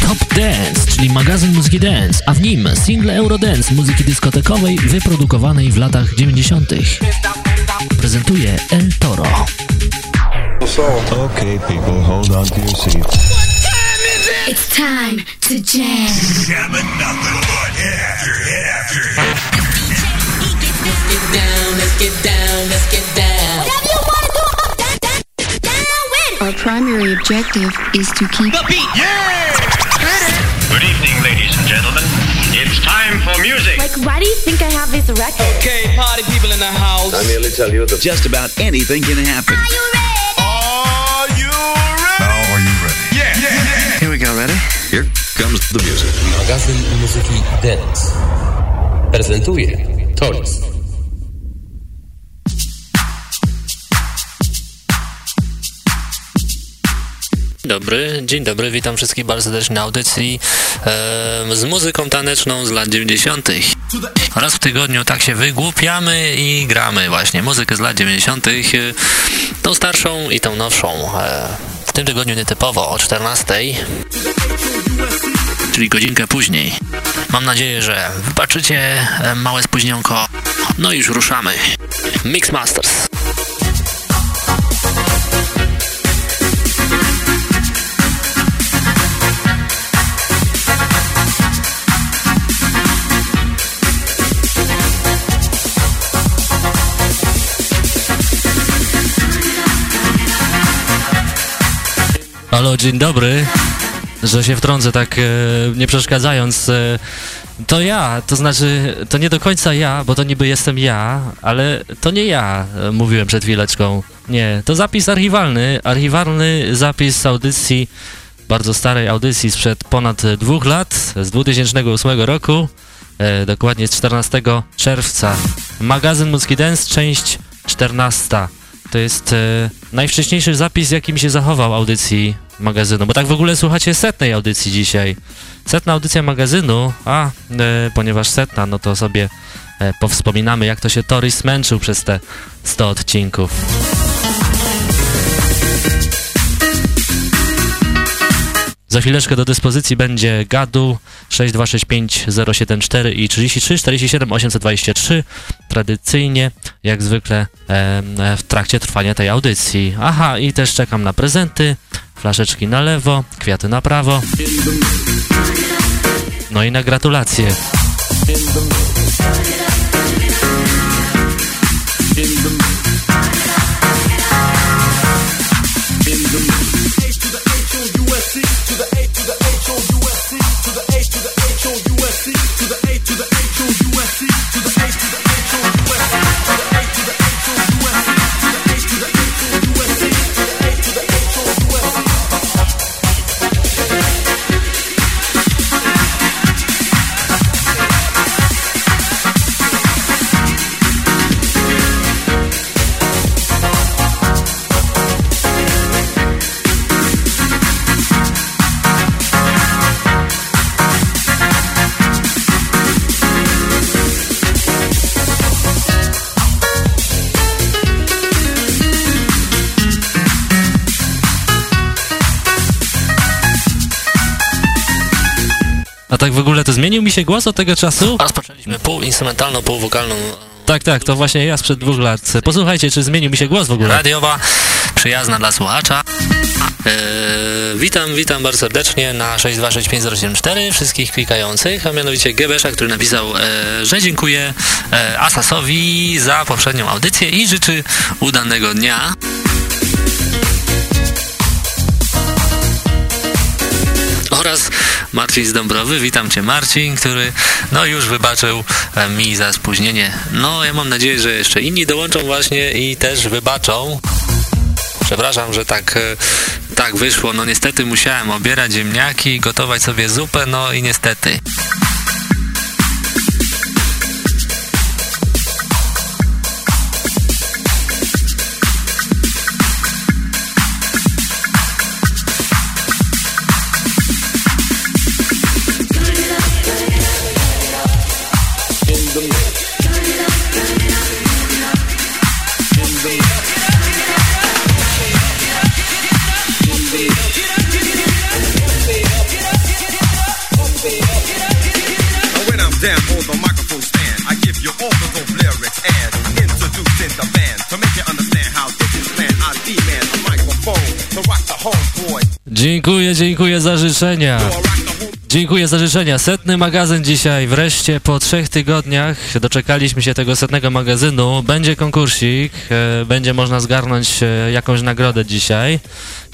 Top Dance, czyli magazyn muzyki dance, a w nim single Eurodance muzyki dyskotekowej wyprodukowanej w latach 90. Prezentuje El Toro. Okay, people, hold on to your seats. It's time to jam. Jamming nothing but hit after hit after hit. Let's get down, let's get down, let's get down. Our primary objective is to keep the beat. Yeah! Good evening, ladies and gentlemen. It's time for music. Like, why do you think I have this record? Okay, party people in the house. I merely tell you that Just about anything can happen. Are you ready? Are you ready? Now are you ready? Yeah, yeah, yeah. Here we go, ready? Here comes the music. Magazyn muzyki Dance prezentuje Toris. Dobry, dzień dobry, witam wszystkich bardzo serdecznie na audycji e, z muzyką taneczną z lat 90. Raz w tygodniu tak się wygłupiamy i gramy właśnie muzykę z lat 90. E, tą starszą i tą nowszą. E, w tym tygodniu nietypowo o 14. Czyli godzinkę później. Mam nadzieję, że wybaczycie e, małe spóźnionko. No i już ruszamy. Mix Masters. Halo, dzień dobry. Że się wtrącę tak e, nie przeszkadzając. E, to ja, to znaczy, to nie do końca ja, bo to niby jestem ja, ale to nie ja, e, mówiłem przed chwileczką. Nie, to zapis archiwalny, archiwalny zapis audycji, bardzo starej audycji sprzed ponad dwóch lat, z 2008 roku, e, dokładnie z 14 czerwca. Magazyn Muzyki Dance, część 14. To jest e, najwcześniejszy zapis, jaki mi się zachował audycji magazynu, bo tak w ogóle słuchacie setnej audycji dzisiaj. Setna audycja magazynu, a e, ponieważ setna, no to sobie e, powspominamy, jak to się Tory smęczył przez te 100 odcinków. Za chwileczkę do dyspozycji będzie gadu 6265074 i 33 47 823. Tradycyjnie, jak zwykle, w trakcie trwania tej audycji. Aha, i też czekam na prezenty. Flaszeczki na lewo, kwiaty na prawo. No i na gratulacje. A tak w ogóle to zmienił mi się głos od tego czasu? Rozpoczęliśmy pół instrumentalną, pół wokalną. Tak, tak, to właśnie ja sprzed dwóch lat. Posłuchajcie, czy zmienił mi się głos w ogóle. Radiowa, przyjazna dla słuchacza. Eee, witam, witam bardzo serdecznie na 6265074 wszystkich klikających, a mianowicie Gebesza, który napisał, e, że dziękuję e, Asasowi za poprzednią audycję i życzy udanego dnia. oraz Marcin z Dąbrowy. Witam Cię Marcin, który no już wybaczył e, mi za spóźnienie. No ja mam nadzieję, że jeszcze inni dołączą właśnie i też wybaczą. Przepraszam, że tak, e, tak wyszło. No niestety musiałem obierać ziemniaki, gotować sobie zupę, no i niestety. Dziękuję, dziękuję za życzenia. Dziękuję za życzenia. Setny magazyn dzisiaj. Wreszcie po trzech tygodniach doczekaliśmy się tego setnego magazynu. Będzie konkursik, e, będzie można zgarnąć e, jakąś nagrodę dzisiaj,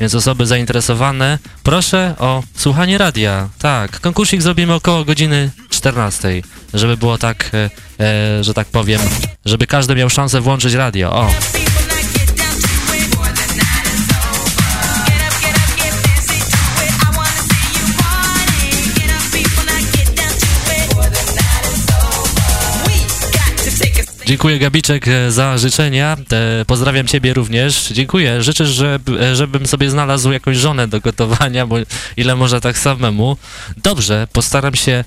więc osoby zainteresowane, proszę o słuchanie radia. Tak, konkursik zrobimy około godziny 14, żeby było tak, e, że tak powiem, żeby każdy miał szansę włączyć radio. O. Dziękuję Gabiczek e, za życzenia. E, pozdrawiam Ciebie również. Dziękuję. Życzę, żeby, e, żebym sobie znalazł jakąś żonę do gotowania, bo ile można tak samemu. Dobrze, postaram się,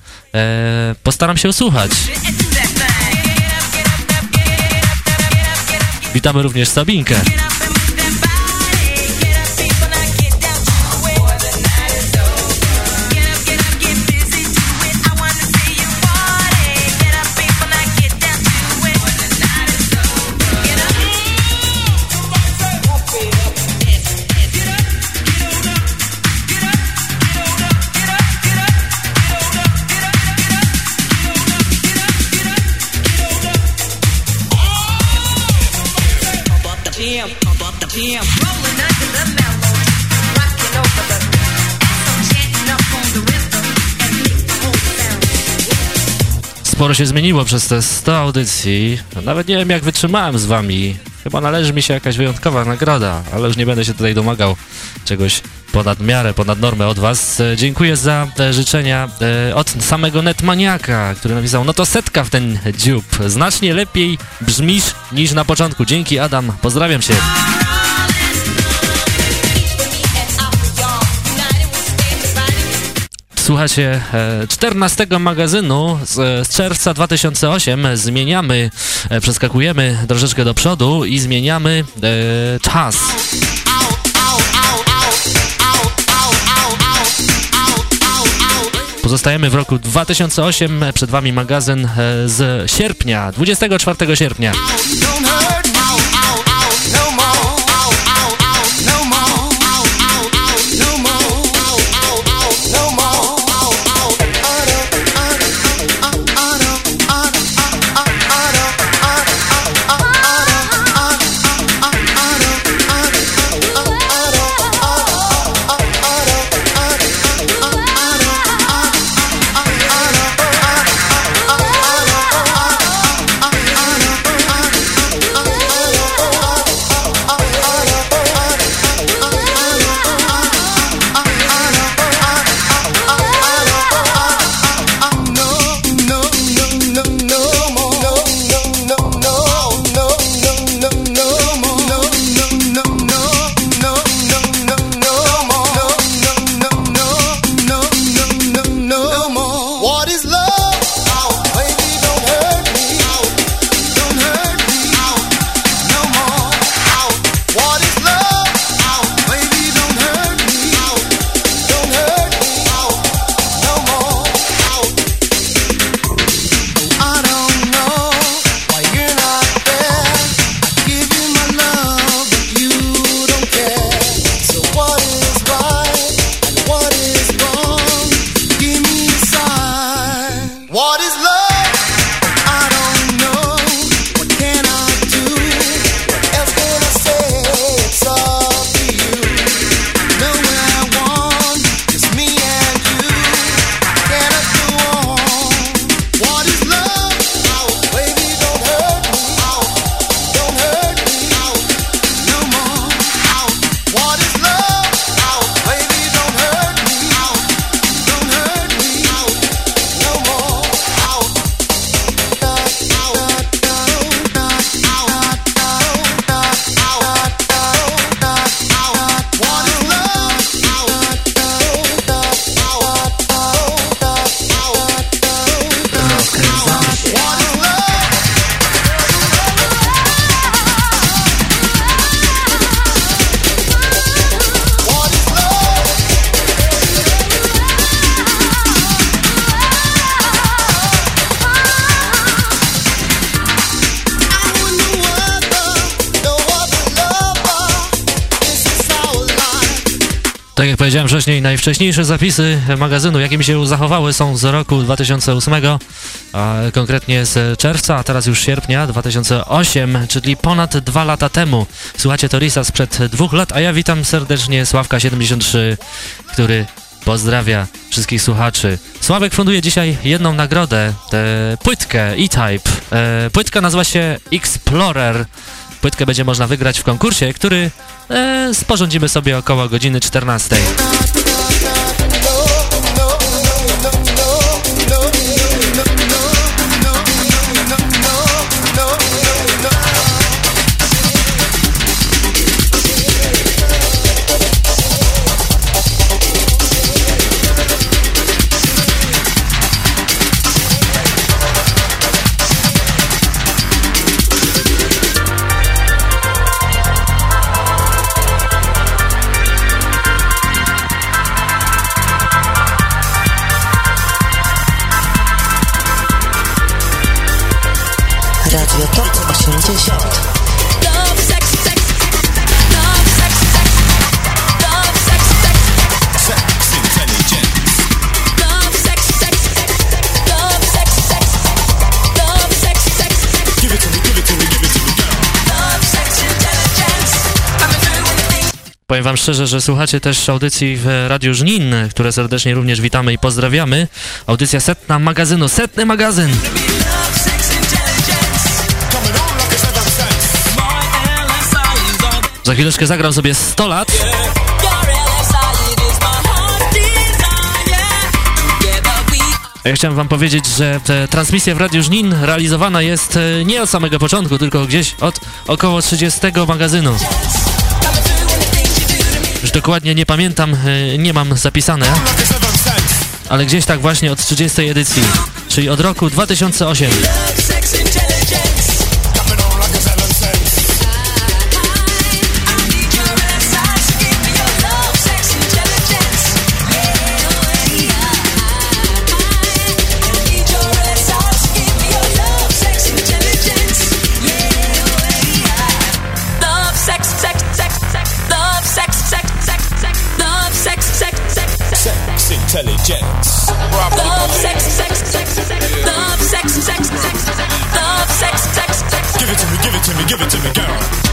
postaram się usłuchać. Witamy również Sabinkę. Sporo się zmieniło przez te 100 audycji. Nawet nie wiem, jak wytrzymałem z wami. Chyba należy mi się jakaś wyjątkowa nagroda, ale już nie będę się tutaj domagał czegoś ponad miarę, ponad normę od was. E, dziękuję za te życzenia e, od samego Netmaniaka, który napisał, no to setka w ten dziób. Znacznie lepiej brzmisz niż na początku. Dzięki Adam, pozdrawiam cię. Słuchacie e, 14 magazynu z, z czerwca 2008. Zmieniamy, e, przeskakujemy troszeczkę do przodu i zmieniamy e, czas. Pozostajemy w roku 2008. Przed Wami magazyn e, z sierpnia, 24 sierpnia. Powiedziałem wcześniej, najwcześniejsze zapisy magazynu, jakie mi się zachowały, są z roku 2008, a konkretnie z czerwca, a teraz już sierpnia 2008, czyli ponad dwa lata temu. Słuchacie Torisa sprzed dwóch lat, a ja witam serdecznie Sławka73, który pozdrawia wszystkich słuchaczy. Sławek funduje dzisiaj jedną nagrodę, płytkę E-Type. E, płytka nazywa się Explorer. Płytkę będzie można wygrać w konkursie, który e, sporządzimy sobie około godziny 14. Radio Top 80. Powiem wam szczerze, że słuchacie też audycji w Radiu Żnin, które serdecznie również witamy i pozdrawiamy. Audycja setna magazynu, setny magazyn. Za chwileczkę zagram sobie 100 lat. Ja chciałem wam powiedzieć, że transmisja w Radiu Żnin realizowana jest e, nie od samego początku, tylko gdzieś od około 30 magazynu. Już dokładnie nie pamiętam, e, nie mam zapisane, ale gdzieś tak właśnie od 30 edycji, czyli od roku 2008. give it to me, give it to me, girl.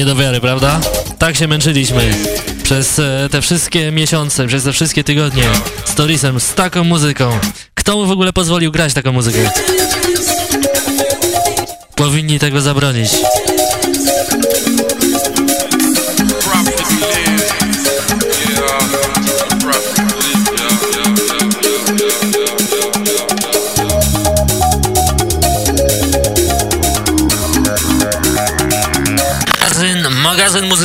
Nie do wiary, prawda? Tak się męczyliśmy przez e, te wszystkie miesiące, przez te wszystkie tygodnie z Torisem, z taką muzyką. Kto mu w ogóle pozwolił grać taką muzykę? Powinni tego zabronić.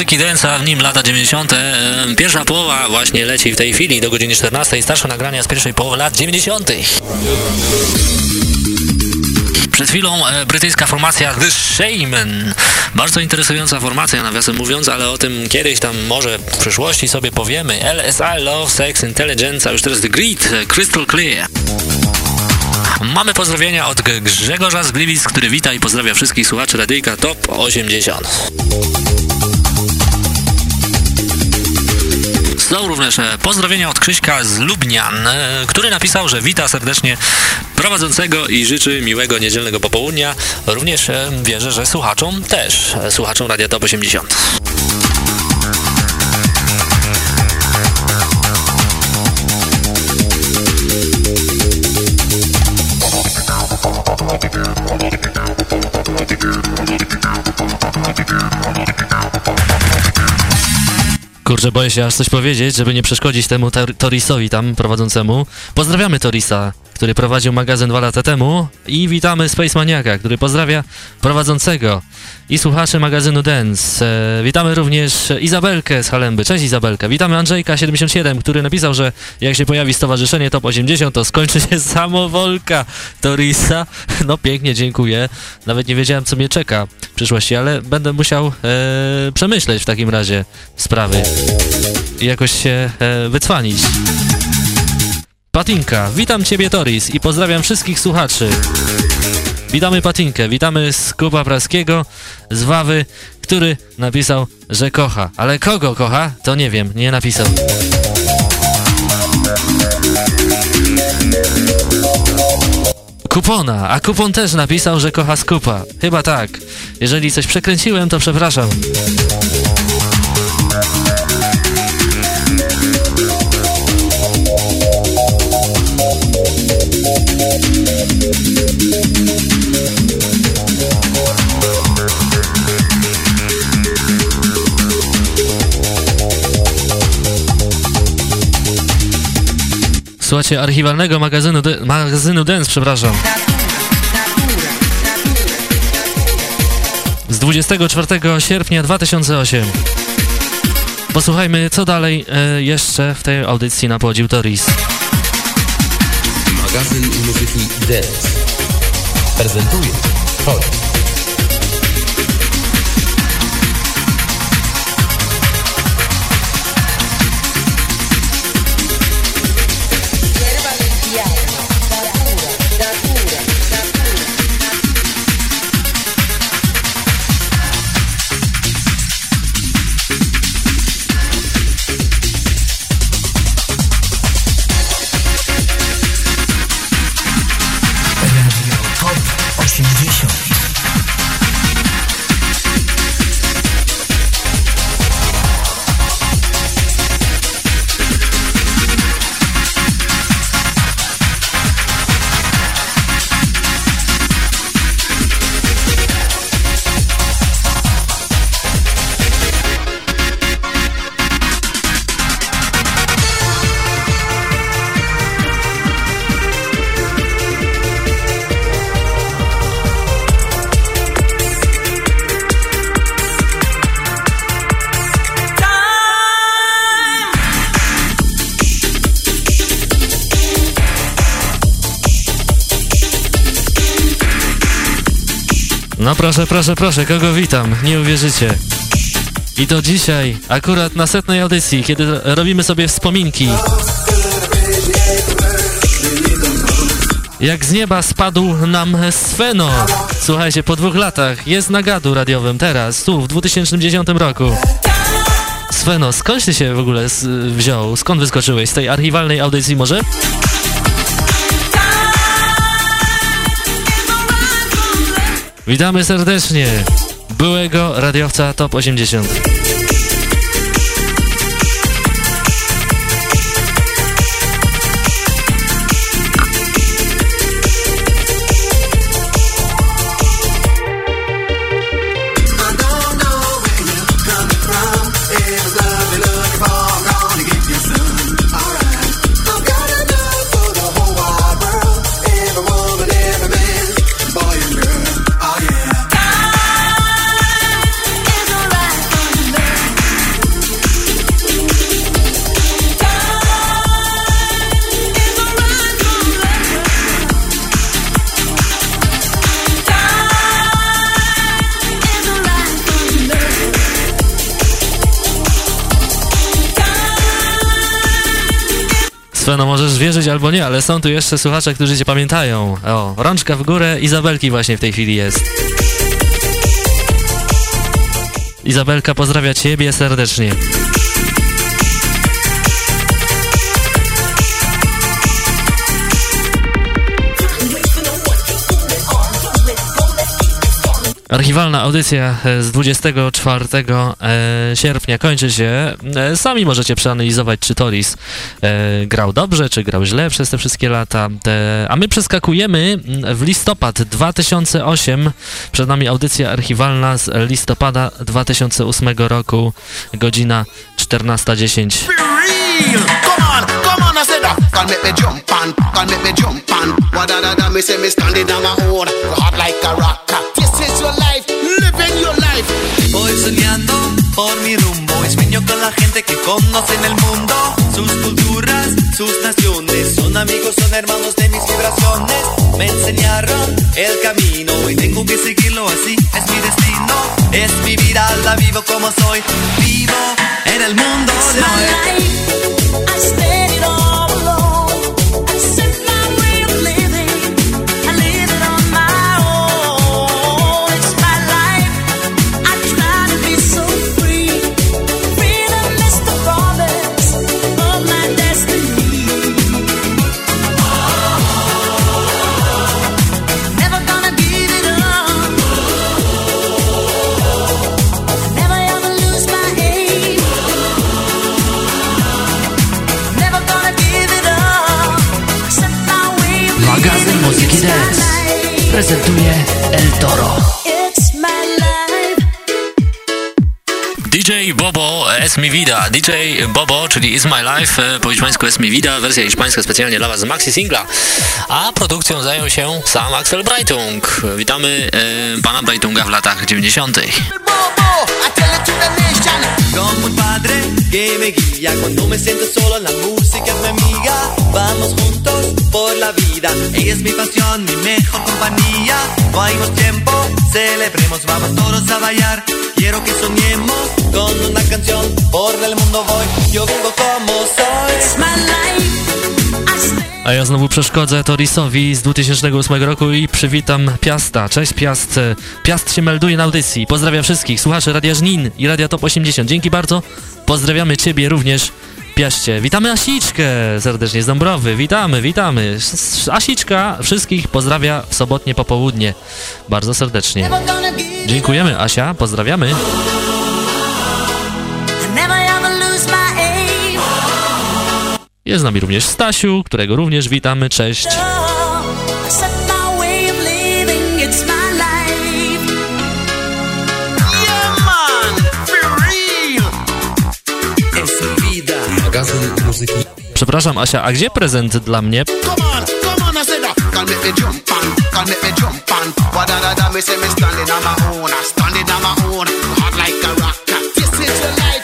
Muzyki dance, w nim lata 90. e, Pierwsza połowa właśnie leci w tej chwili do godziny 14. Starsze nagrania z pierwszej połowy lat 90. Przed chwilą e, brytyjska formacja The Shaman. Bardzo interesująca formacja, nawiasem mówiąc, ale o tym kiedyś tam może w przyszłości sobie powiemy. LSI Love, Sex, Intelligence, a już teraz The Grid, e, Crystal Clear. Mamy pozdrowienia od Grzegorza z Gliwic, który wita i pozdrawia wszystkich słuchaczy Radyjka Top 80. Są również e, pozdrowienia od Krzyśka z Lubnian, e, który napisał, że wita serdecznie prowadzącego i życzy miłego niedzielnego popołudnia. Również e, wierzę, że słuchaczom też, słuchaczom Radia Top 80. że boję się aż coś powiedzieć, żeby nie przeszkodzić temu tor- Torisowi tam prowadzącemu. Pozdrawiamy Torisa, który prowadził magazyn dwa lata temu i witamy Space Maniaka, który pozdrawia prowadzącego i słuchaczy magazynu Dance. E, witamy również Izabelkę z Halemby. Cześć Izabelka. Witamy Andrzejka77, który napisał, że jak się pojawi stowarzyszenie Top 80, to skończy się samowolka Torisa. No pięknie, dziękuję. Nawet nie wiedziałem, co mnie czeka w przyszłości, ale będę musiał e, przemyśleć w takim razie sprawy i jakoś się e, wycwanić. Patinka, witam Ciebie Toris i pozdrawiam wszystkich słuchaczy. Witamy Patinkę, witamy z Kuba Praskiego, z Wawy, który napisał, że kocha. Ale kogo kocha? To nie wiem, nie napisał. Kupona, a kupon też napisał, że kocha skupa. Chyba tak. Jeżeli coś przekręciłem, to przepraszam. Słuchajcie, archiwalnego magazynu, magazynu Dance, przepraszam. Z 24 sierpnia 2008. Posłuchajmy, co dalej e, jeszcze w tej audycji napodził Toris. Magazyn muzyki Dance prezentuje Toris. Proszę, proszę, proszę, kogo witam? Nie uwierzycie. I to dzisiaj, akurat na setnej audycji, kiedy robimy sobie wspominki. Jak z nieba spadł nam Sveno. Słuchajcie, po dwóch latach jest na gadu radiowym teraz, tu w 2010 roku. Sveno, skąd ty się w ogóle wziął? Skąd wyskoczyłeś? Z tej archiwalnej audycji może? Witamy serdecznie byłego radiowca Top 80. Sveno, możesz wierzyć albo nie, ale są tu jeszcze słuchacze, którzy cię pamiętają. O, rączka w górę, Izabelki właśnie w tej chwili jest. Izabelka pozdrawia ciebie serdecznie. Archiwalna audycja e, z 24 e, sierpnia kończy się. E, Sami możecie przeanalizować, czy Toris grał dobrze, czy grał źle przez te wszystkie lata. A my przeskakujemy mm, w listopad 2008. Przed nami audycja archiwalna z listopada 2008 roku, godzina 14.10. real. Come on, come on, I said that. Can make me jump on, can make me jump on. What da da da, me say me standing on my own, hot like a rock. This is your life, living your life. Voy soñando por mi rumbo y sueño con la gente que conoce en el mundo. Sus culturas, sus naciones, son amigos, son hermanos de mis vibraciones. Me enseñaron el camino y tengo que seguirlo así, es mi destino. Es mi vida, la vivo como soy, vivo en el mundo de hoy. I spent prezentuje El Toro. It's my life. DJ Bobo Es Mi Vida. DJ Bobo, czyli Is My Life, e, po hiszpańsku Es Mi Vida, wersja hiszpańska specjalnie dla Was z maxi singla. A produkcją zajął się sam Axel Breitung. Witamy e, pana Breitunga w latach 90. Bobo, Nation. Como un padre que me guía cuando me siento solo, la música es mi amiga. Vamos juntos por la vida. Ella es mi pasión, mi mejor compañía. No hay más tiempo, celebremos, vamos todos a bailar. Quiero que soñemos con una canción. Por el mundo voy, yo vivo como soy. It's my life. A ja znowu przeszkodzę Torisowi z 2008 roku i przywitam Piasta. Cześć Piast. Piast się melduje na audycji. Pozdrawiam wszystkich słuchaczy Radia Żnin i Radia Top 80. Dzięki bardzo. Pozdrawiamy Ciebie również, Piaście. Witamy Asiczkę serdecznie z Dąbrowy. Witamy, witamy. Asiczka wszystkich pozdrawia w sobotnie popołudnie. Bardzo serdecznie. Dziękujemy Asia, pozdrawiamy. Jest z nami również Stasiu, którego również witamy. Cześć. Przepraszam Asia, a gdzie prezent dla mnie? Come on, come on, standing my own, standing my own, like a rock. This is life,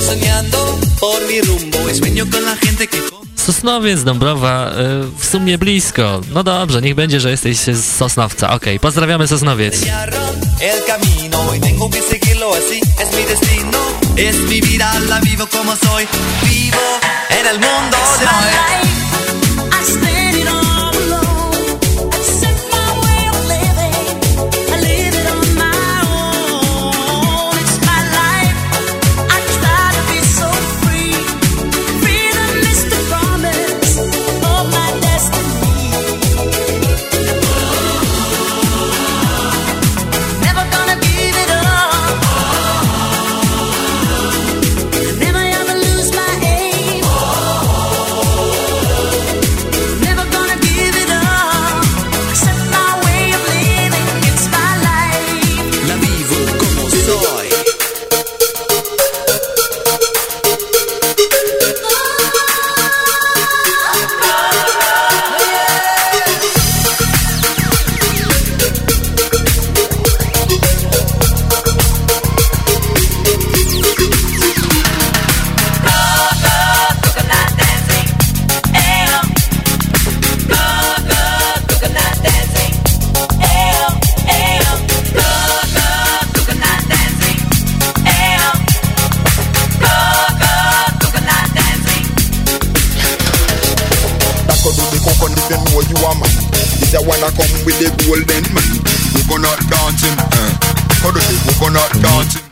soñando por mi rumbo y sueño con la gente que Sosnowiec, Dąbrowa, y, w sumie blisko. No dobrze, niech będzie, że jesteś z Sosnowca. Okej, pozdrawiamy Sosnowiec. y vivo en el mundo de hoy.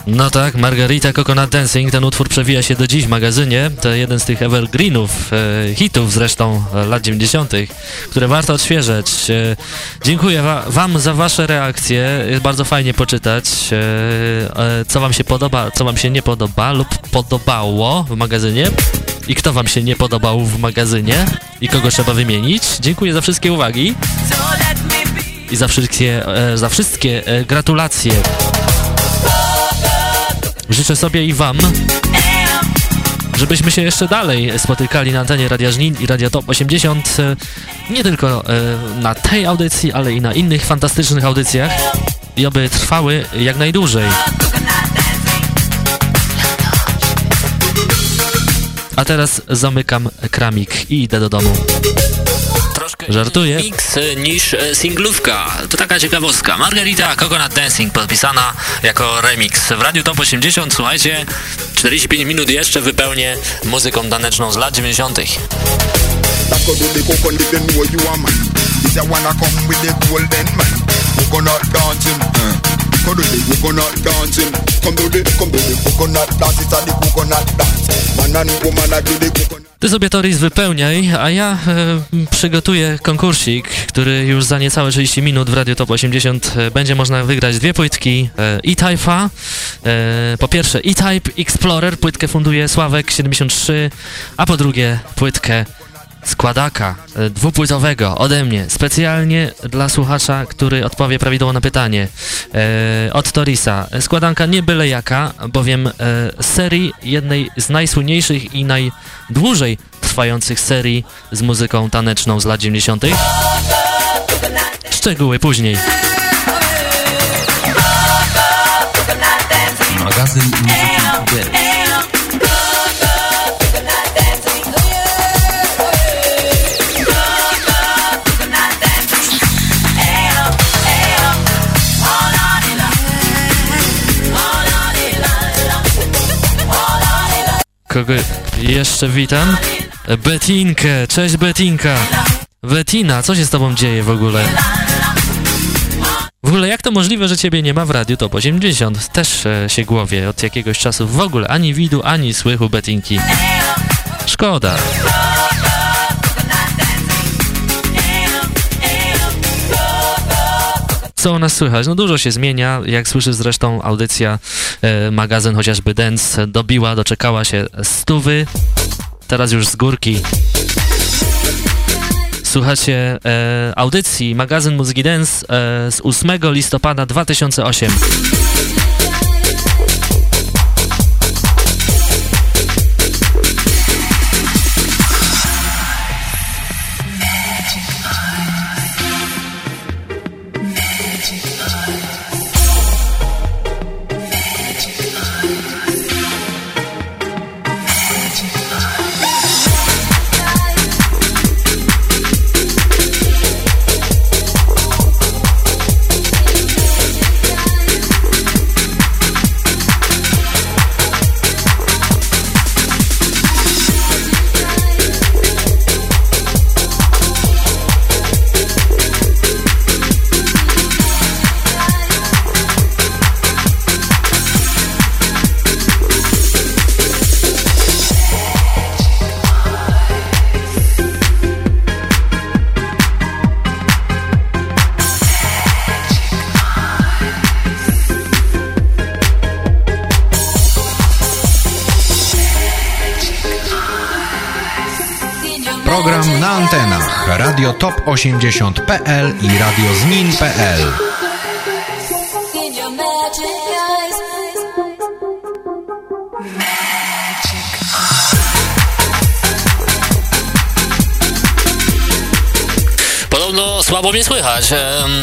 No tak, Margarita Coconut Dancing, ten utwór przewija się do dziś w magazynie. To jeden z tych evergreenów, e, hitów zresztą lat 90., które warto odświeżać. E, dziękuję wa Wam za Wasze reakcje. Jest bardzo fajnie poczytać, e, e, co Wam się podoba, co Wam się nie podoba lub podobało w magazynie. I kto Wam się nie podobał w magazynie i kogo trzeba wymienić. Dziękuję za wszystkie uwagi i za wszystkie, e, za wszystkie e, gratulacje. Życzę sobie i Wam, żebyśmy się jeszcze dalej spotykali na antenie Radia Żnin i Radia Top 80, e, nie tylko e, na tej audycji, ale i na innych fantastycznych audycjach i oby trwały jak najdłużej. A teraz zamykam kramik i idę do domu. Żartuję. Mix niż y, singlówka. To taka ciekawostka. Margarita Coconut Dancing podpisana jako remix. W Radiu Top 80, słuchajcie, 45 minut jeszcze wypełnię muzyką taneczną z lat 90. Do the coconut dancing. Come do the, come do the coconut dance. It's a the coconut dance. Man and woman a do the coconut. Ty sobie Toris wypełniaj, a ja e, przygotuję konkursik, który już za niecałe 30 minut w Radio Top 80 e, będzie można wygrać dwie płytki E-Type'a. E, po pierwsze E-Type Explorer, płytkę funduje Sławek 73, a po drugie płytkę składaka e, dwupłytowego ode mnie, specjalnie dla słuchacza, który odpowie prawidłowo na pytanie e, od Torisa. Składanka nie byle jaka, bowiem e, serii jednej z najsłynniejszych i najdłużej trwających serii z muzyką taneczną z lat 90. Szczegóły później. Magazyn muzyki Kogo jeszcze witam? Betinkę, cześć Betinka. Betina, co się z tobą dzieje w ogóle? W ogóle jak to możliwe, że ciebie nie ma w Radiu Top 80? Też e, się głowie od jakiegoś czasu. W ogóle ani widu, ani słychu Betinki. Szkoda. Co u nas słychać? No dużo się zmienia, jak słyszysz zresztą audycja, e, magazyn chociażby Dance dobiła, doczekała się stówy, teraz już z górki. Słuchacie e, audycji magazyn Muzyki Dance e, z 8 listopada 2008. top80.pl i radioznin.pl. Podobno słabo mnie słychać,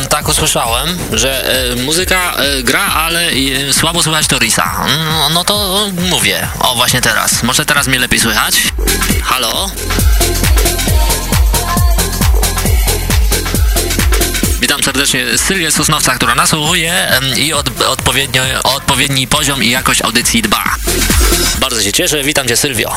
tak usłyszałem, że e, muzyka e, gra, ale e, słabo słychać Torisa. No, mm, no to no, mówię, o właśnie teraz, może teraz mnie lepiej słychać? Halo? Serdecznie Sylwię Sosnowca, która nasłuchuje i od, odpowiednio, odpowiedni poziom i jakość audycji dba. Bardzo się cieszę. Witam cię, Sylwio.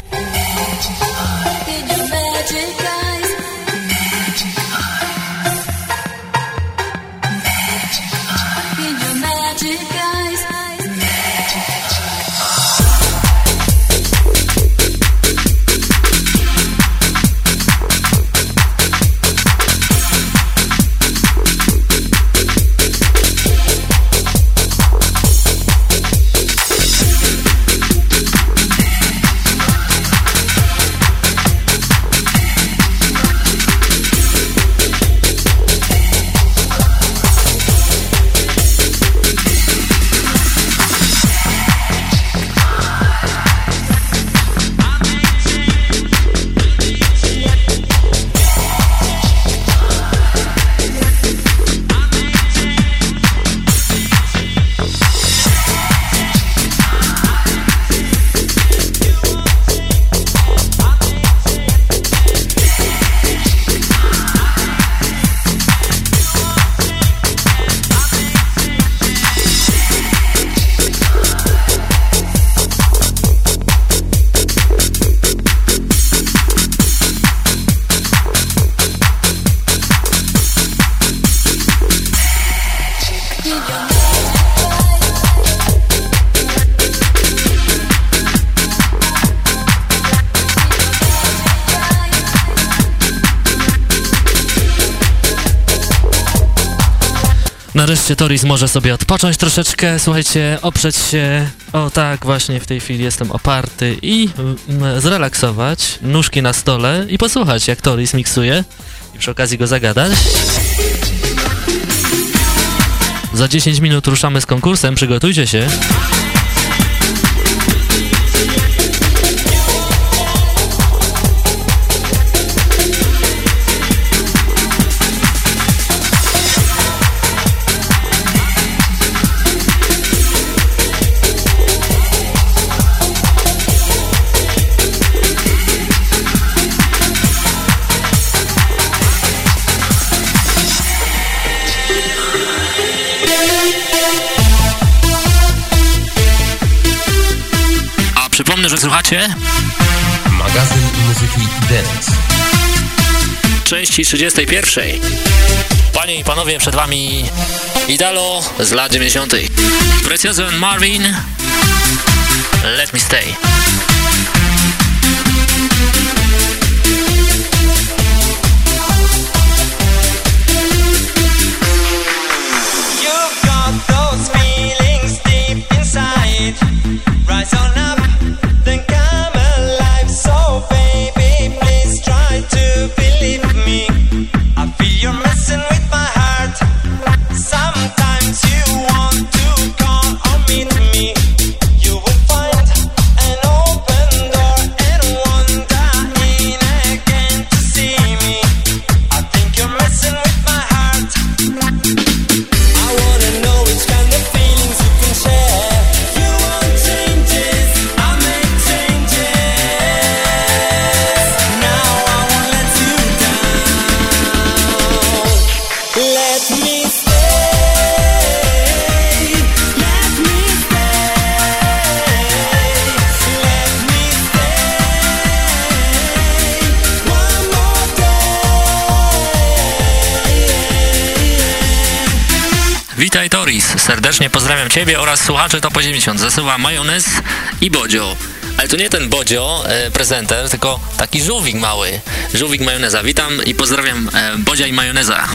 Nareszcie Toris może sobie odpocząć troszeczkę, słuchajcie, oprzeć się, o tak, właśnie w tej chwili jestem oparty i mm, zrelaksować, nóżki na stole i posłuchać jak Toris miksuje i przy okazji go zagadać. Za 10 minut ruszamy z konkursem, przygotujcie się. Słuchacie Magazyn muzyki Dance. części 31. Panie i panowie, przed wami Idalo z lat 90. Precioso and Marvin Let Me Stay. Toris, serdecznie pozdrawiam Ciebie oraz słuchaczy Top 80. Zasyła majonez i bodzio. Ale to nie ten bodzio, e, prezenter, tylko taki żółwik mały. Żółwik majoneza. Witam i pozdrawiam e, bodzia i majoneza.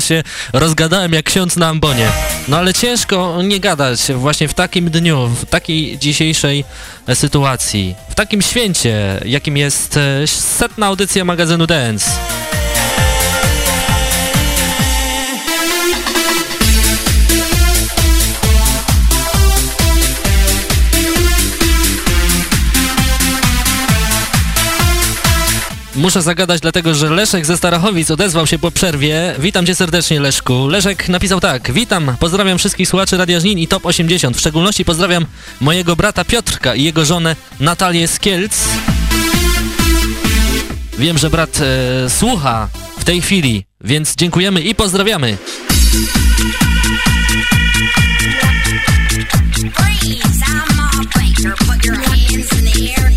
Się rozgadałem jak ksiądz na ambonie. No ale ciężko nie gadać właśnie w takim dniu, w takiej dzisiejszej sytuacji, w takim święcie, jakim jest e, setna audycja magazynu Dance. Muszę zagadać, dlatego że Leszek ze Starachowic odezwał się po przerwie. Witam cię serdecznie, Leszku. Leszek napisał tak. Witam, pozdrawiam wszystkich słuchaczy Radia Żnin i Top 80. W szczególności pozdrawiam mojego brata Piotrka i jego żonę Natalię z Kielc. Wiem, że brat e, słucha w tej chwili, więc dziękujemy i pozdrawiamy. I'm a breaker. Put your hands in the air.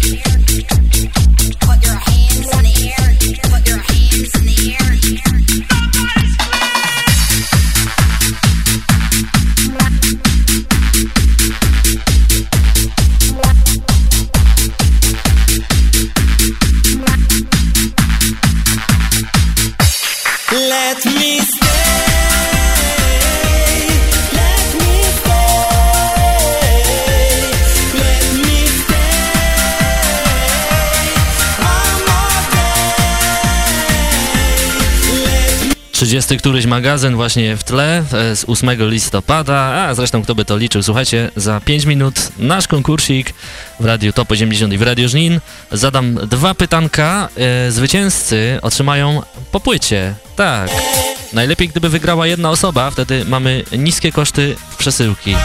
Magazyn właśnie w tle e, z 8 listopada, a zresztą kto by to liczył, słuchajcie, za 5 minut nasz konkursik w Radiu Top 80 i w Radio Żnin. Zadam dwa pytanka, e, zwycięzcy otrzymają po płycie, tak. Najlepiej gdyby wygrała jedna osoba, wtedy mamy niskie koszty przesyłki.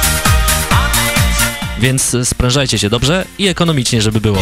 Więc sprężajcie się dobrze i ekonomicznie, żeby było.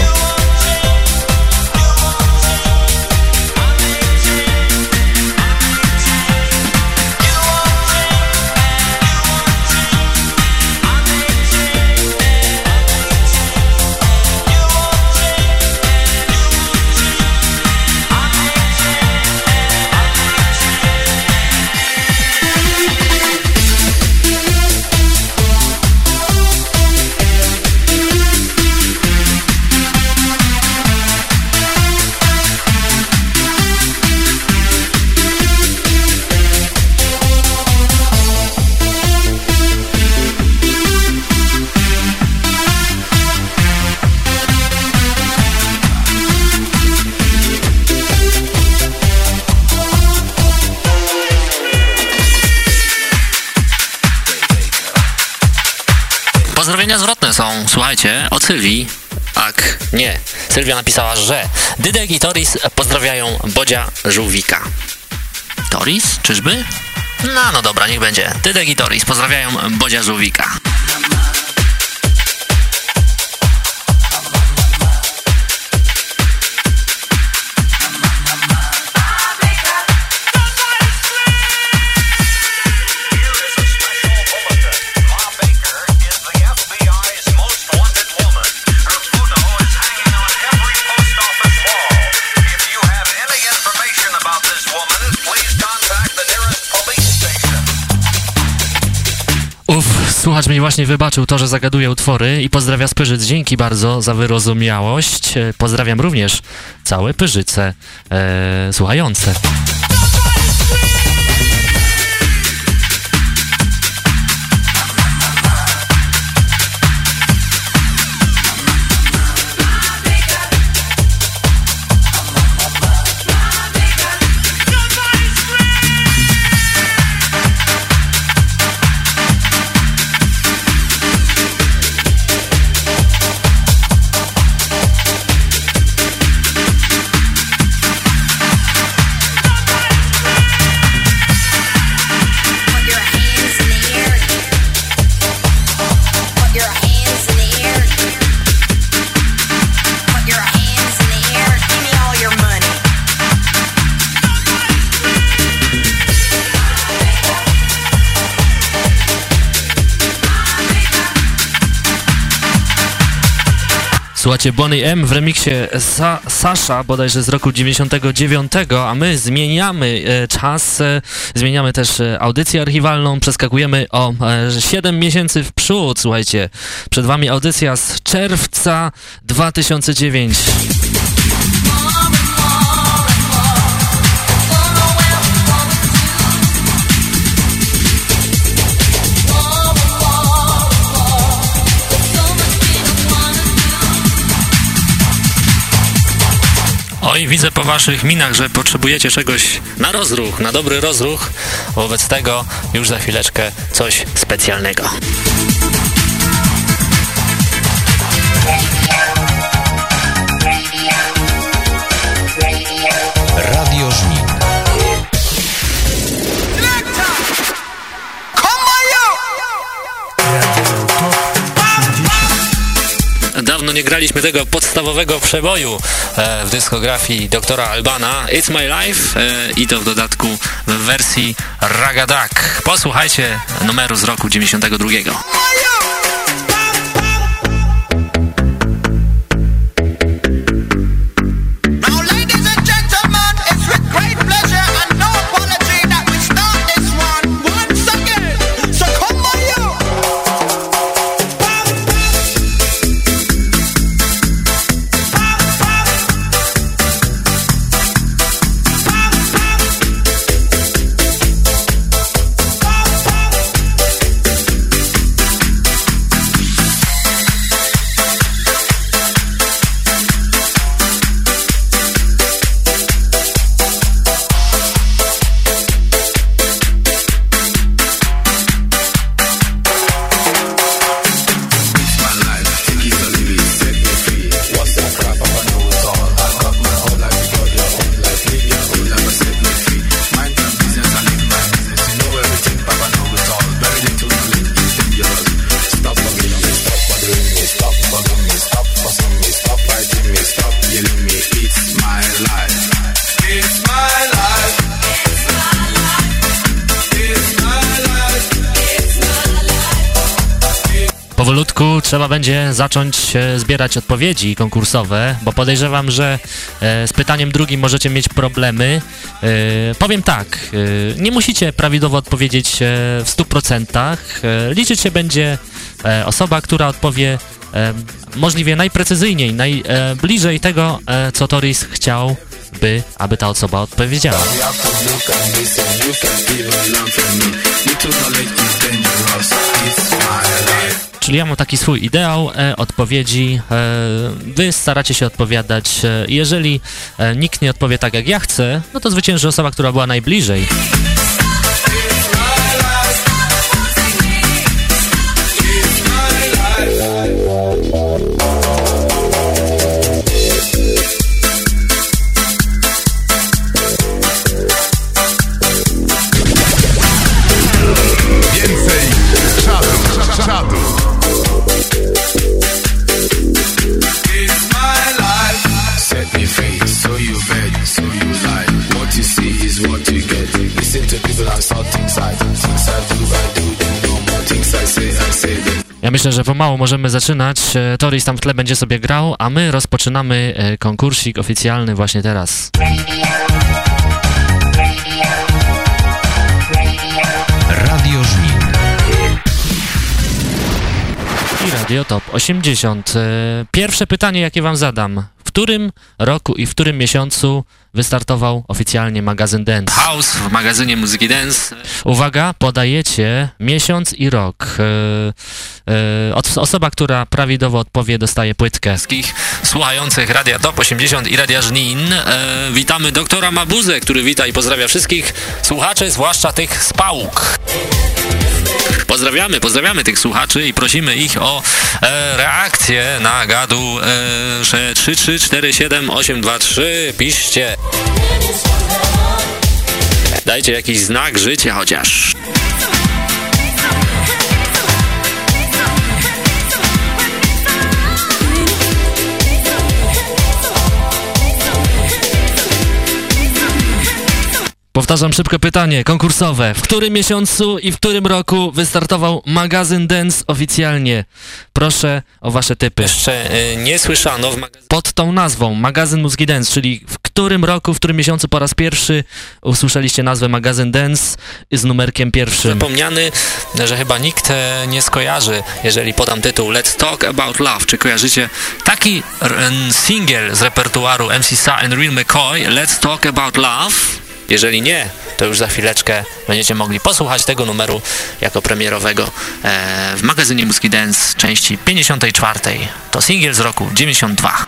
Pozdrowienia zwrotne są, słuchajcie, od Sylwii. Tak, nie. Sylwia napisała, że Dydek i Toris pozdrawiają Bodzia Żółwika. Toris? Czyżby? No, no dobra, niech będzie. Dydek i Toris pozdrawiają Bodzia Żółwika. Słuchacz mi właśnie wybaczył to, że zagaduję utwory i pozdrawia z Pyrzyc. Dzięki bardzo za wyrozumiałość. E, Pozdrawiam również całe Pyrzyce e, słuchające. Słuchajcie, Bonnie M w remiksie Sa Sasha, bodajże z roku 99, a my zmieniamy e, czas, e, zmieniamy też e, audycję archiwalną, przeskakujemy o e, 7 miesięcy w przód, słuchajcie. Przed wami audycja z czerwca 2009. Oj, widzę po waszych minach, że potrzebujecie czegoś na rozruch, na dobry rozruch. Wobec tego już za chwileczkę coś specjalnego. Nie graliśmy tego podstawowego przeboju e, w dyskografii doktora Albana It's My Life e, i to w dodatku w wersji Ragadak. Posłuchajcie numeru z roku 92. będzie zacząć e, zbierać odpowiedzi konkursowe, bo podejrzewam, że e, z pytaniem drugim możecie mieć problemy. E, powiem tak, nie musicie prawidłowo odpowiedzieć w 100%. E, liczyć się będzie osoba, która odpowie możliwie najprecyzyjniej, najbliżej tego, co Toris chciałby, aby ta osoba odpowiedziała. Czyli ja mam taki swój ideał e, odpowiedzi. E, wy staracie się odpowiadać. E, jeżeli e, nikt nie odpowie tak, jak ja chcę, no to zwycięży osoba, która była najbliżej. Ja myślę, że pomału możemy zaczynać. E, Toris tam w tle będzie sobie grał, a my rozpoczynamy e, konkursik oficjalny właśnie teraz. Radio Żnin. I Radio Top 80. E, Pierwsze pytanie, jakie wam zadam. W którym roku i w którym miesiącu wystartował oficjalnie magazyn Dance? House w magazynie muzyki dance. Uwaga, podajecie miesiąc i rok. E, od- osoba, która prawidłowo odpowie, dostaje płytkę. Wszystkich słuchających Radia Top 80 i Radia Żnin. E, witamy doktora Mabuzę, który wita i pozdrawia wszystkich słuchaczy, zwłaszcza tych z pałuk. Pozdrawiamy, pozdrawiamy tych słuchaczy i prosimy ich o e, reakcję na gadu e, że 3347823. Piszcie. Dajcie jakiś znak życia chociaż. Powtarzam szybkie pytanie, konkursowe. W którym miesiącu i w którym roku wystartował magazyn Dance oficjalnie? Proszę o wasze typy. Jeszcze e, nie słyszano w. Pod tą nazwą, magazyn Muzyki Dance, czyli w którym roku, w którym miesiącu po raz pierwszy usłyszeliście nazwę magazyn Dance z numerkiem pierwszym? Zapomniany, że chyba nikt e, nie skojarzy, jeżeli podam tytuł Let's Talk About Love. Czy kojarzycie taki singiel z repertuaru MC Sa and Real McCoy Let's Talk About Love? Jeżeli nie, to już za chwileczkę będziecie mogli posłuchać tego numeru jako premierowego e, w magazynie Muzyki Dance części 54. To singiel z roku 92.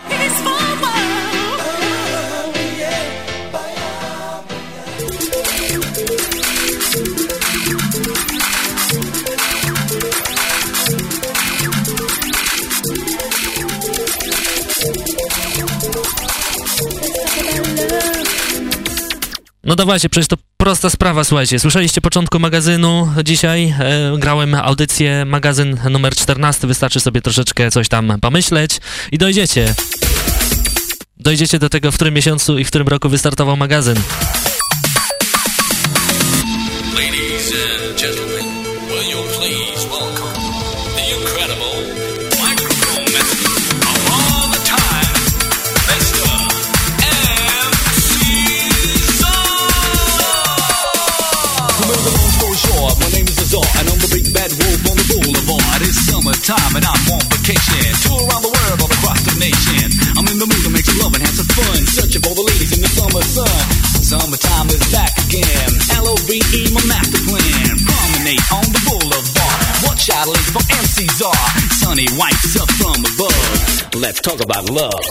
No dawajcie, przecież to prosta sprawa, słuchajcie. Słyszeliście początku magazynu dzisiaj, e, grałem audycję, magazyn numer 14, wystarczy sobie troszeczkę coś tam pomyśleć i dojdziecie. Dojdziecie do tego, w którym miesiącu i w którym roku wystartował magazyn. Summertime, and I'm on vacation. Tour around the world, all across the nation. I'm in the mood to make some love and have some fun. Searching for the ladies in the summer sun. Summertime is back again. L-O-V-E, my master plan. Promenade on the boulevard. Watch out, ladies, for MC's are. Sunny wipes up from above. Let's talk about love.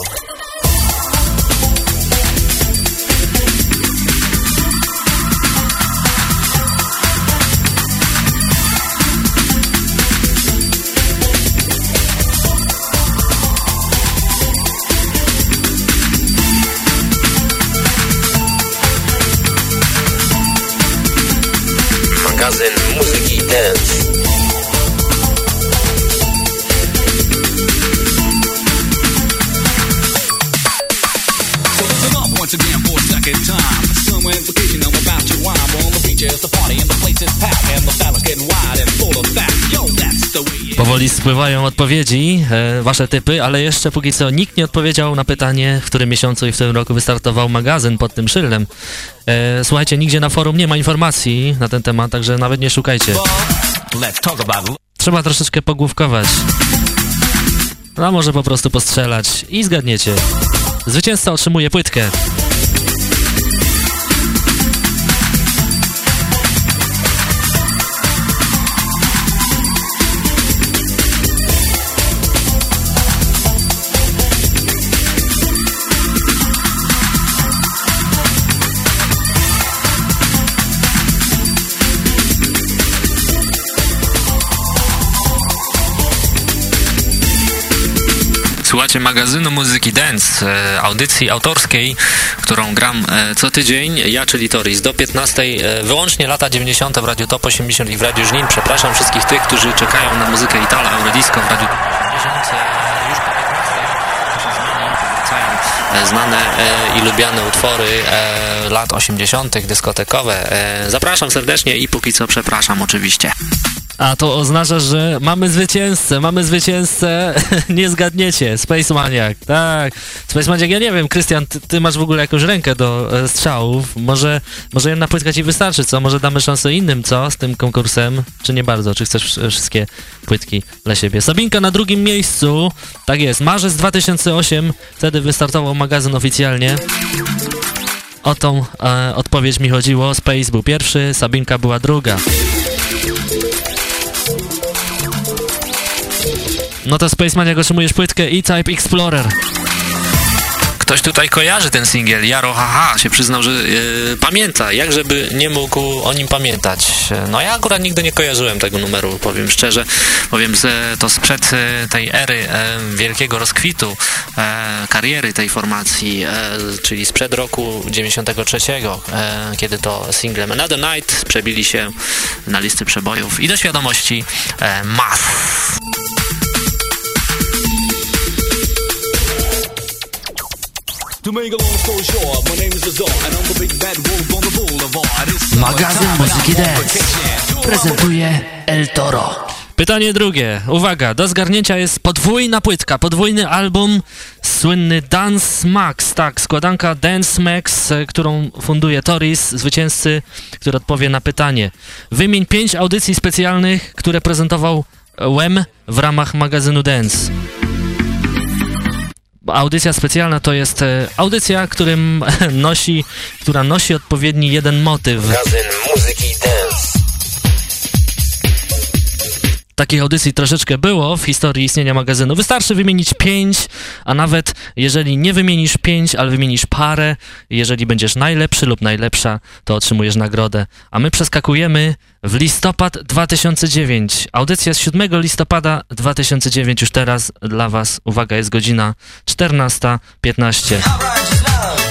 Magazyn Muzyki Dance. Once again for a second time. Summer vacation, I'm about to rhyme. Powoli spływają odpowiedzi, e, wasze typy, ale jeszcze póki co nikt nie odpowiedział na pytanie, w którym miesiącu i w tym roku wystartował magazyn pod tym szyldem. E, słuchajcie, nigdzie na forum nie ma informacji na ten temat, także nawet nie szukajcie. Trzeba troszeczkę pogłówkować. No, a może po prostu postrzelać i zgadniecie. Zwycięzca otrzymuje płytkę. Słuchacie magazynu muzyki dance, e, audycji autorskiej, którą gram e, co tydzień, ja czyli Toris, do 15, e, wyłącznie lata 90 w Radiu Top 80 i w Radiu Żnin. Przepraszam wszystkich tych, którzy czekają na muzykę Italo, Eurodisco w Radiu 80, e, już po 15 to się zmieni, powracają e, znane e, i lubiane utwory e, lat 80 dyskotekowe. E, zapraszam serdecznie i póki co przepraszam oczywiście. A to oznacza, że mamy zwycięzcę, mamy zwycięzcę, nie zgadniecie, Space Maniac, tak, Space Maniac, ja nie wiem, Krystian, ty, ty, masz w ogóle jakąś rękę do e, strzałów, może, może jedna płytka ci wystarczy, co, może damy szansę innym, co, z tym konkursem, czy nie bardzo, czy chcesz wszystkie płytki dla siebie. Sabinka na drugim miejscu, tak jest, marzec 2008, wtedy wystartował magazyn oficjalnie. O tą e, odpowiedź mi chodziło, Space był pierwszy, Sabinka była druga. No to Spacemaniak otrzymujesz płytkę E-Type Explorer. Ktoś tutaj kojarzy ten singiel, Jaro Haha się przyznał, że yy, pamięta, jak żeby nie mógł o nim pamiętać. No ja akurat nigdy nie kojarzyłem tego numeru, powiem szczerze, powiem, że to sprzed y, tej ery e, wielkiego rozkwitu e, kariery tej formacji, e, czyli sprzed roku 93, e, kiedy to singlem Another Night przebili się na listy przebojów i do świadomości Magazyn Muzyki Dance prezentuje El Toro. Pytanie drugie. Uwaga, do zgarnięcia jest podwójna płytka, podwójny album, słynny Dance Max, tak, składanka Dance Max, e, którą funduje Toris, zwycięzcy, który odpowie na pytanie. Wymień pięć audycji specjalnych, które prezentował WEM w ramach magazynu Dance. Audycja specjalna to jest e, audycja, którym nosi, która nosi odpowiedni jeden motyw. Magazyn muzyki. Takich audycji troszeczkę było w historii istnienia magazynu. Wystarczy wymienić pięć, a nawet jeżeli nie wymienisz pięć, ale wymienisz parę, jeżeli będziesz najlepszy lub najlepsza, to otrzymujesz nagrodę. A my przeskakujemy w listopad 2009. Audycja z 7 listopada 2009 już teraz dla Was. Uwaga, jest godzina 14.15.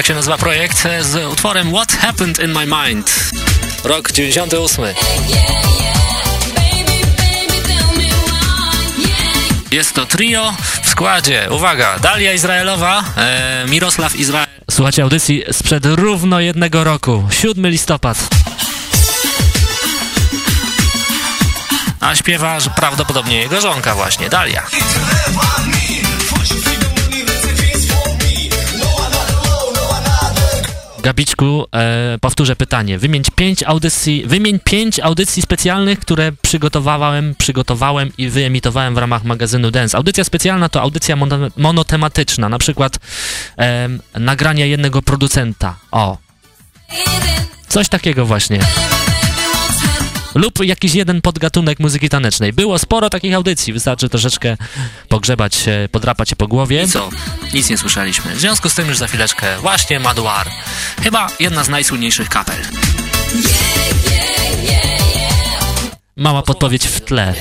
tak się nazywa projekt z utworem What Happened in My Mind. Rok 98. Jest to trio w składzie. Uwaga, Dalia Izraelowa, e, Mirosław Izrael. Słuchajcie audycji sprzed równo jednego roku, 7 listopad. A śpiewa prawdopodobnie jego żonka właśnie, Dalia. Gabiczku, e, powtórzę pytanie. Wymień pięć audycji, wymień pięć audycji specjalnych, które przygotowałem, przygotowałem i wyemitowałem w ramach magazynu Dance. Audycja specjalna to audycja mono, monotematyczna, na przykład e, nagrania jednego producenta. O. Coś takiego właśnie. Lub jakiś jeden podgatunek muzyki tanecznej. Było sporo takich audycji, wystarczy troszeczkę pogrzebać, się, podrapać się po głowie. I co? Nic nie słyszeliśmy. W związku z tym już za chwileczkę właśnie Maduar. Chyba jedna z najsłynniejszych kapel. Mała podpowiedź w tle.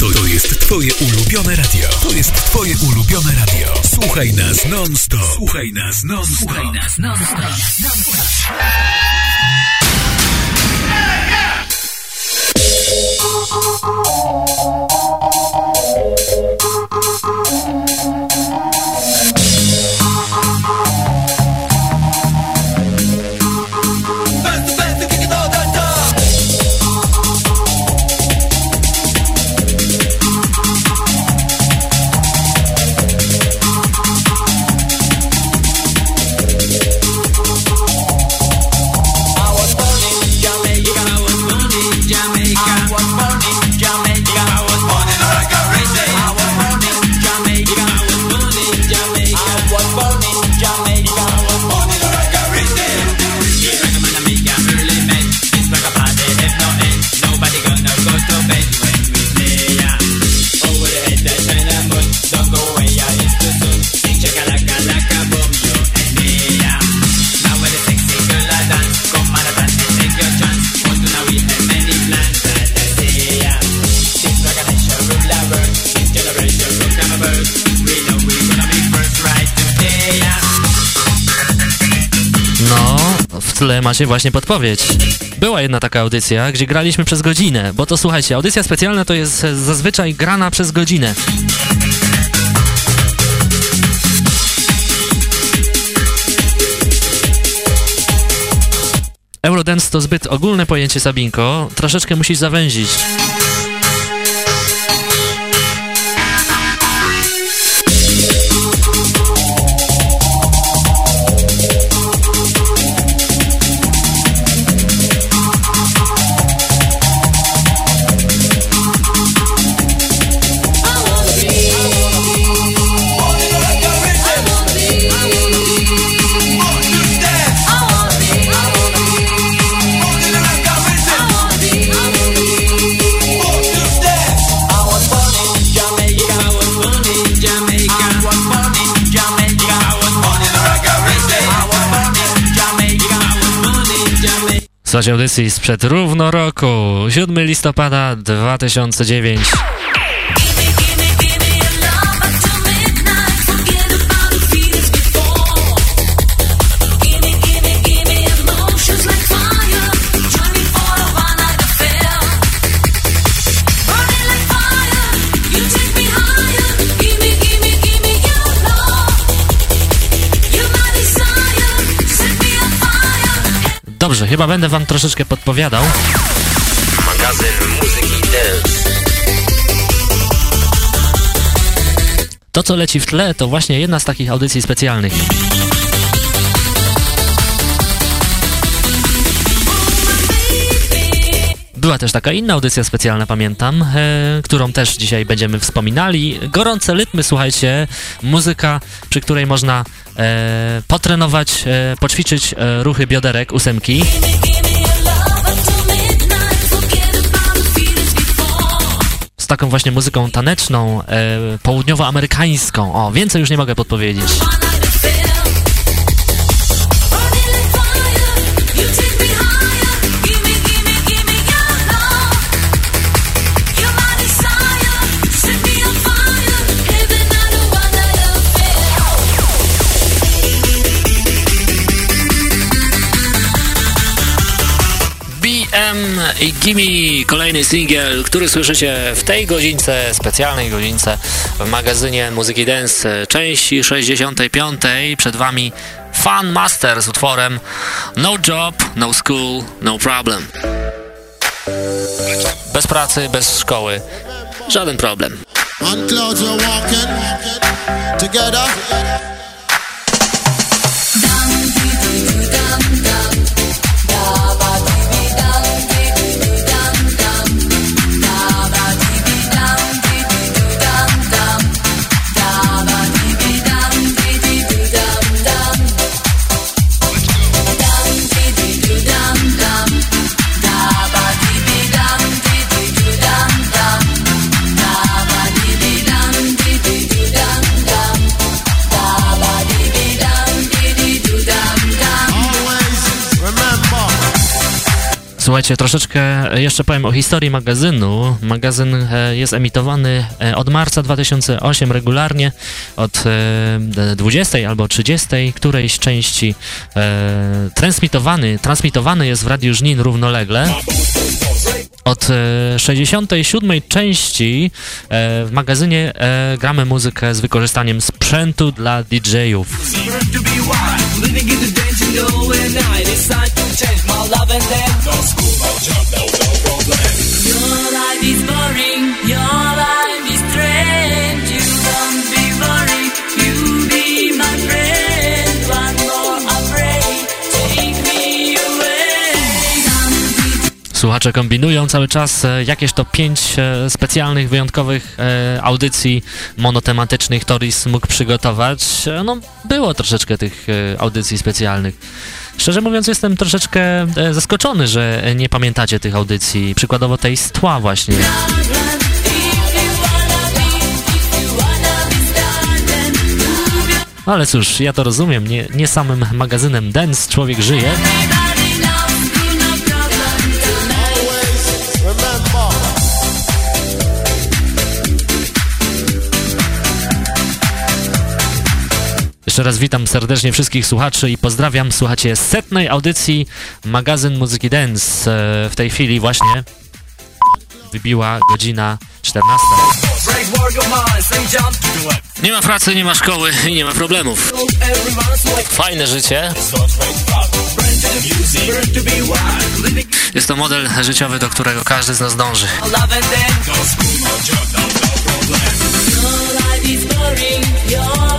To, to jest twoje ulubione radio. To jest twoje ulubione radio. Sujainas Nonstop. Sujainas Nonstop. Sujainas Nonstop. Nonstop. W tle macie właśnie podpowiedź. Była jedna taka audycja, gdzie graliśmy przez godzinę, bo to słuchajcie, audycja specjalna to jest zazwyczaj grana przez godzinę. Eurodance to zbyt ogólne pojęcie, Sabinko. Troszeczkę musisz zawęzić. Słuchajcie audycji sprzed równo roku, 7 listopada 2009. Dobrze, chyba będę wam troszeczkę podpowiadał. Magazyn muzyki dance. To, co leci w tle, to właśnie jedna z takich audycji specjalnych. Była też taka inna audycja specjalna, pamiętam, e, którą też dzisiaj będziemy wspominali. Gorące rytmy, słuchajcie, muzyka, przy której można e, potrenować, e, poćwiczyć e, ruchy bioderek, ósemki. Z taką właśnie muzyką taneczną, e, południowoamerykańską. O, więcej już nie mogę podpowiedzieć. I Gimme, kolejny singiel, który słyszycie w tej godzince, specjalnej godzince w magazynie Muzyki Dance, części 65. Przed wami Fun Master z utworem No Job, No School, No Problem. Bez pracy, bez szkoły, żaden problem. Słuchajcie, troszeczkę jeszcze powiem o historii magazynu. Magazyn e, jest emitowany e, od marca 2008 regularnie, od e, 20 albo 30, którejś części e, transmitowany, transmitowany jest w Radiu Żnin równolegle. Od e, 67 części e, w magazynie e, gramy muzykę z wykorzystaniem sprzętu dla DJ-ów. Change my love and then no school, no job, no, no problem. Your life is boring, your Słuchacze kombinują cały czas, e, jakież to pięć e, specjalnych, wyjątkowych e, audycji monotematycznych Toris mógł przygotować. No, było troszeczkę tych audycji specjalnych. Szczerze mówiąc, jestem troszeczkę zaskoczony, że nie pamiętacie tych audycji. Przykładowo tej z tła właśnie. Ale cóż, ja to rozumiem, nie, nie samym magazynem Dance człowiek żyje. Jeszcze raz witam serdecznie wszystkich słuchaczy i pozdrawiam. Słuchacie setnej audycji magazyn muzyki dance. E, w tej chwili właśnie wybiła godzina 14. Nie ma pracy, nie ma szkoły i nie ma problemów. Fajne życie. Jest to model życiowy, do którego każdy z nas dąży. Your life is boring, your